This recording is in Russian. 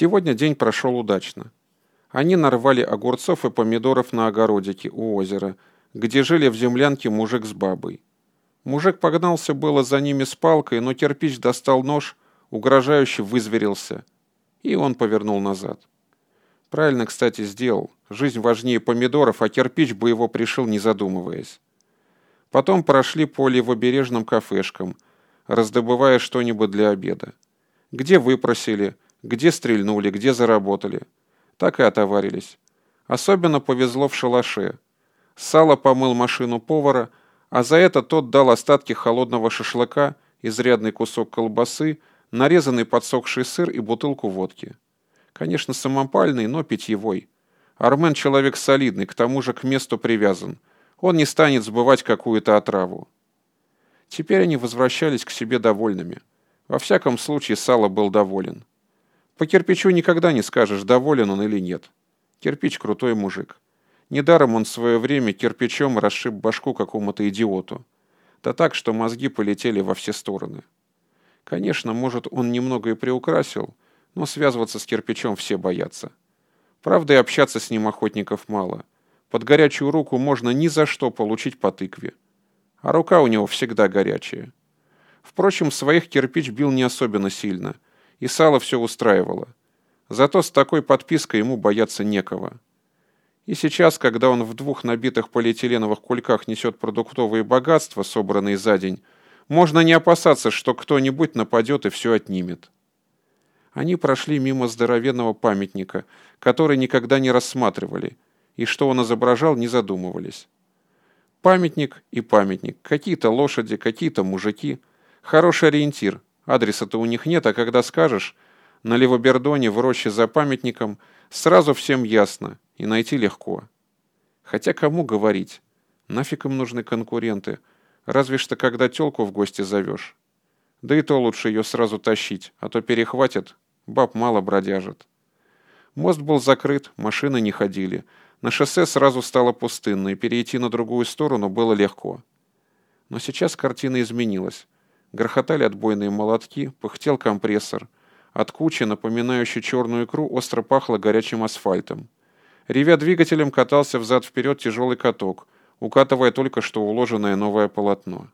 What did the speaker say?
Сегодня день прошел удачно. Они нарвали огурцов и помидоров на огородике у озера, где жили в землянке мужик с бабой. Мужик погнался было за ними с палкой, но кирпич достал нож, угрожающе вызверился, и он повернул назад. Правильно, кстати, сделал. Жизнь важнее помидоров, а кирпич бы его пришил, не задумываясь. Потом прошли по левобережным кафешкам, раздобывая что-нибудь для обеда. Где выпросили, где стрельнули, где заработали. Так и отоварились. Особенно повезло в шалаше. Сало помыл машину повара, а за это тот дал остатки холодного шашлыка, изрядный кусок колбасы, нарезанный подсохший сыр и бутылку водки. Конечно, самопальный, но питьевой. Армен человек солидный, к тому же к месту привязан. Он не станет сбывать какую-то отраву. Теперь они возвращались к себе довольными. Во всяком случае, Сало был доволен. По кирпичу никогда не скажешь, доволен он или нет. Кирпич крутой мужик. Недаром он в свое время кирпичом расшиб башку какому-то идиоту. Да так, что мозги полетели во все стороны. Конечно, может, он немного и приукрасил, но связываться с кирпичом все боятся. Правда, и общаться с ним охотников мало. Под горячую руку можно ни за что получить по тыкве. А рука у него всегда горячая. Впрочем, своих кирпич бил не особенно сильно – и сало все устраивало. Зато с такой подпиской ему бояться некого. И сейчас, когда он в двух набитых полиэтиленовых кульках несет продуктовые богатства, собранные за день, можно не опасаться, что кто-нибудь нападет и все отнимет. Они прошли мимо здоровенного памятника, который никогда не рассматривали, и что он изображал, не задумывались. Памятник и памятник, какие-то лошади, какие-то мужики. Хороший ориентир, Адреса-то у них нет, а когда скажешь, на Левобердоне в роще за памятником, сразу всем ясно и найти легко. Хотя кому говорить? Нафиг им нужны конкуренты? Разве что когда тёлку в гости зовешь. Да и то лучше ее сразу тащить, а то перехватят, баб мало бродяжит. Мост был закрыт, машины не ходили. На шоссе сразу стало пустынно, и перейти на другую сторону было легко. Но сейчас картина изменилась. Грохотали отбойные молотки, пыхтел компрессор. От кучи, напоминающей черную икру, остро пахло горячим асфальтом. Ревя двигателем, катался взад-вперед тяжелый каток, укатывая только что уложенное новое полотно.